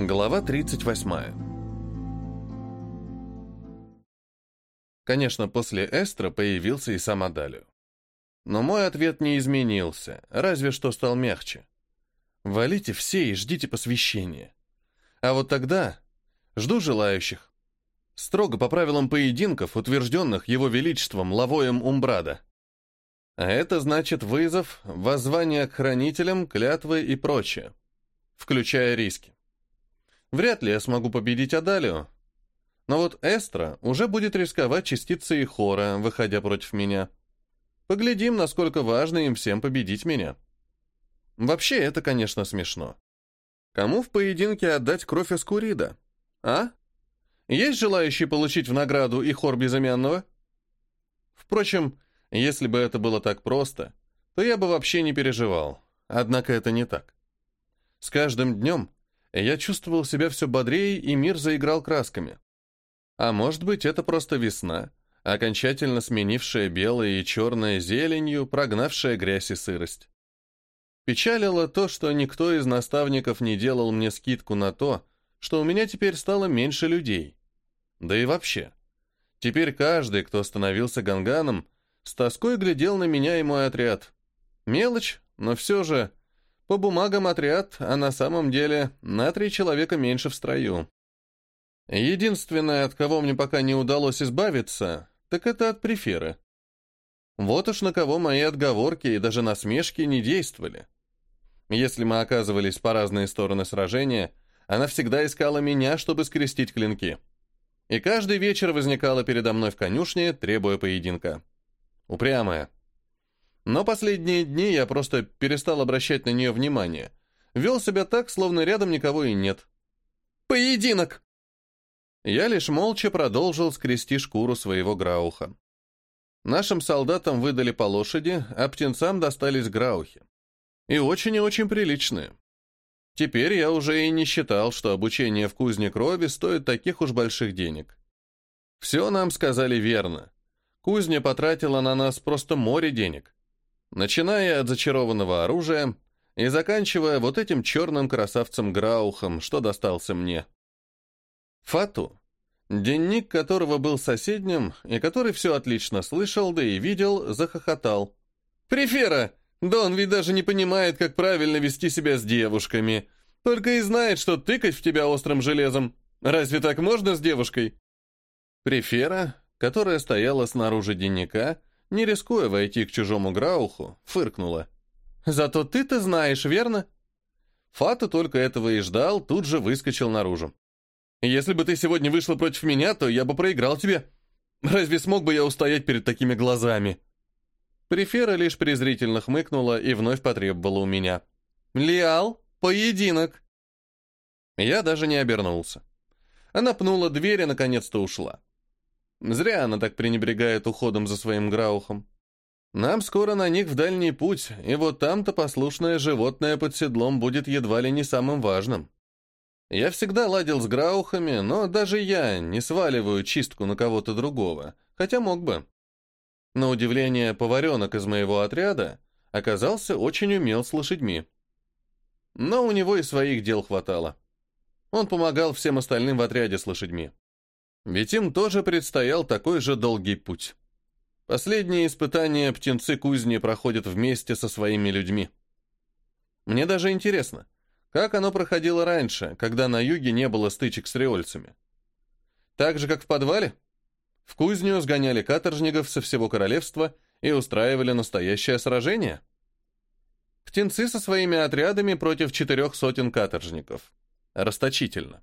Глава 38. Конечно, после Эстра появился и сам Адалио. Но мой ответ не изменился, разве что стал мягче. Валите все и ждите посвящения. А вот тогда жду желающих. Строго по правилам поединков, утвержденных его величеством Лавоем Умбрада. А это значит вызов, воззвание к хранителям, клятвы и прочее, включая риски. Вряд ли я смогу победить Адалио. Но вот Эстра уже будет рисковать частицей хора, выходя против меня. Поглядим, насколько важно им всем победить меня. Вообще, это, конечно, смешно. Кому в поединке отдать кровь Эскурида? А? Есть желающие получить в награду и хор безымянного? Впрочем, если бы это было так просто, то я бы вообще не переживал. Однако это не так. С каждым днем я чувствовал себя все бодрее, и мир заиграл красками. А может быть, это просто весна, окончательно сменившая белое и черное зеленью, прогнавшая грязь и сырость. Печалило то, что никто из наставников не делал мне скидку на то, что у меня теперь стало меньше людей. Да и вообще. Теперь каждый, кто становился ганганом, с тоской глядел на меня и мой отряд. Мелочь, но все же по бумагам отряд, а на самом деле на три человека меньше в строю. Единственное, от кого мне пока не удалось избавиться, так это от префера. Вот уж на кого мои отговорки и даже насмешки не действовали. Если мы оказывались по разные стороны сражения, она всегда искала меня, чтобы скрестить клинки. И каждый вечер возникала передо мной в конюшне, требуя поединка. Упрямая. Но последние дни я просто перестал обращать на нее внимание. Вел себя так, словно рядом никого и нет. «Поединок!» Я лишь молча продолжил скрести шкуру своего грауха. Нашим солдатам выдали по лошади, а птенцам достались граухи. И очень и очень приличные. Теперь я уже и не считал, что обучение в кузне крови стоит таких уж больших денег. Все нам сказали верно. Кузня потратила на нас просто море денег начиная от зачарованного оружия и заканчивая вот этим черным красавцем Граухом, что достался мне. Фату, денник которого был соседним и который все отлично слышал, да и видел, захохотал. «Префера! Да он ведь даже не понимает, как правильно вести себя с девушками. Только и знает, что тыкать в тебя острым железом. Разве так можно с девушкой?» Префера, которая стояла снаружи денника, не рискуя войти к чужому Грауху, фыркнула. «Зато ты-то знаешь, верно?» Фата только этого и ждал, тут же выскочил наружу. «Если бы ты сегодня вышла против меня, то я бы проиграл тебе. Разве смог бы я устоять перед такими глазами?» Префера лишь презрительно хмыкнула и вновь потребовала у меня. «Лиал, поединок!» Я даже не обернулся. Она пнула дверь и наконец-то ушла. Зря она так пренебрегает уходом за своим граухом. Нам скоро на них в дальний путь, и вот там-то послушное животное под седлом будет едва ли не самым важным. Я всегда ладил с граухами, но даже я не сваливаю чистку на кого-то другого, хотя мог бы. На удивление, поваренок из моего отряда оказался очень умел с лошадьми. Но у него и своих дел хватало. Он помогал всем остальным в отряде с лошадьми. Ведь им тоже предстоял такой же долгий путь. Последние испытания птенцы кузни проходят вместе со своими людьми. Мне даже интересно, как оно проходило раньше, когда на юге не было стычек с риольцами. Так же, как в подвале? В кузню сгоняли каторжников со всего королевства и устраивали настоящее сражение? Птенцы со своими отрядами против четырех сотен каторжников. Расточительно.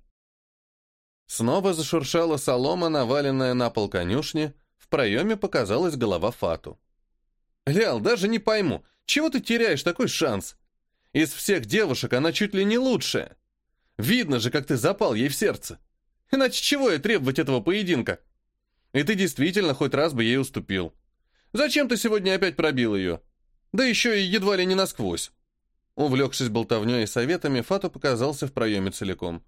Снова зашуршала солома, наваленная на пол конюшни, в проеме показалась голова Фату. «Лял, даже не пойму, чего ты теряешь такой шанс? Из всех девушек она чуть ли не лучшая. Видно же, как ты запал ей в сердце. Иначе чего я требовать этого поединка? И ты действительно хоть раз бы ей уступил. Зачем ты сегодня опять пробил ее? Да еще и едва ли не насквозь». Увлекшись болтовней и советами, Фату показался в проеме целиком.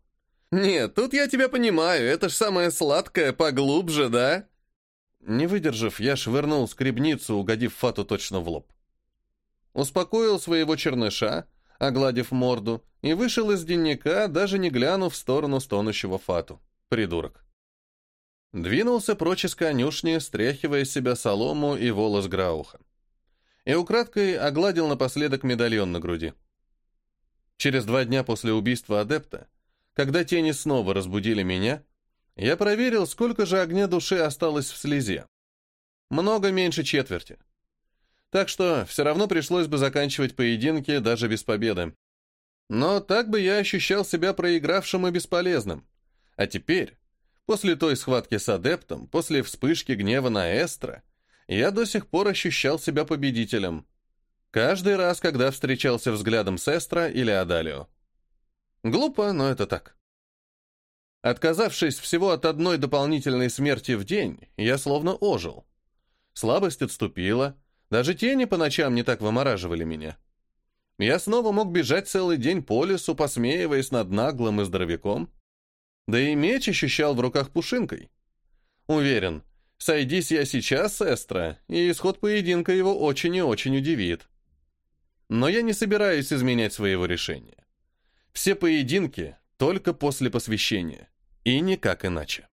«Нет, тут я тебя понимаю, это ж самое сладкое, поглубже, да?» Не выдержав, я швырнул скребницу, угодив Фату точно в лоб. Успокоил своего черныша, огладив морду, и вышел из дневника, даже не глянув в сторону стонущего Фату. Придурок. Двинулся прочь из конюшни, стряхивая с себя солому и волос Грауха. И украдкой огладил напоследок медальон на груди. Через два дня после убийства адепта, когда тени снова разбудили меня, я проверил, сколько же огня души осталось в слезе. Много меньше четверти. Так что все равно пришлось бы заканчивать поединки даже без победы. Но так бы я ощущал себя проигравшим и бесполезным. А теперь, после той схватки с адептом, после вспышки гнева на Эстра, я до сих пор ощущал себя победителем. Каждый раз, когда встречался взглядом с Эстра или Адалио. Глупо, но это так. Отказавшись всего от одной дополнительной смерти в день, я словно ожил. Слабость отступила, даже тени по ночам не так вымораживали меня. Я снова мог бежать целый день по лесу, посмеиваясь над наглым и здоровяком. Да и меч ощущал в руках пушинкой. Уверен, сойдись я сейчас с Эстро, и исход поединка его очень и очень удивит. Но я не собираюсь изменять своего решения. Все поединки только после посвящения, и никак иначе.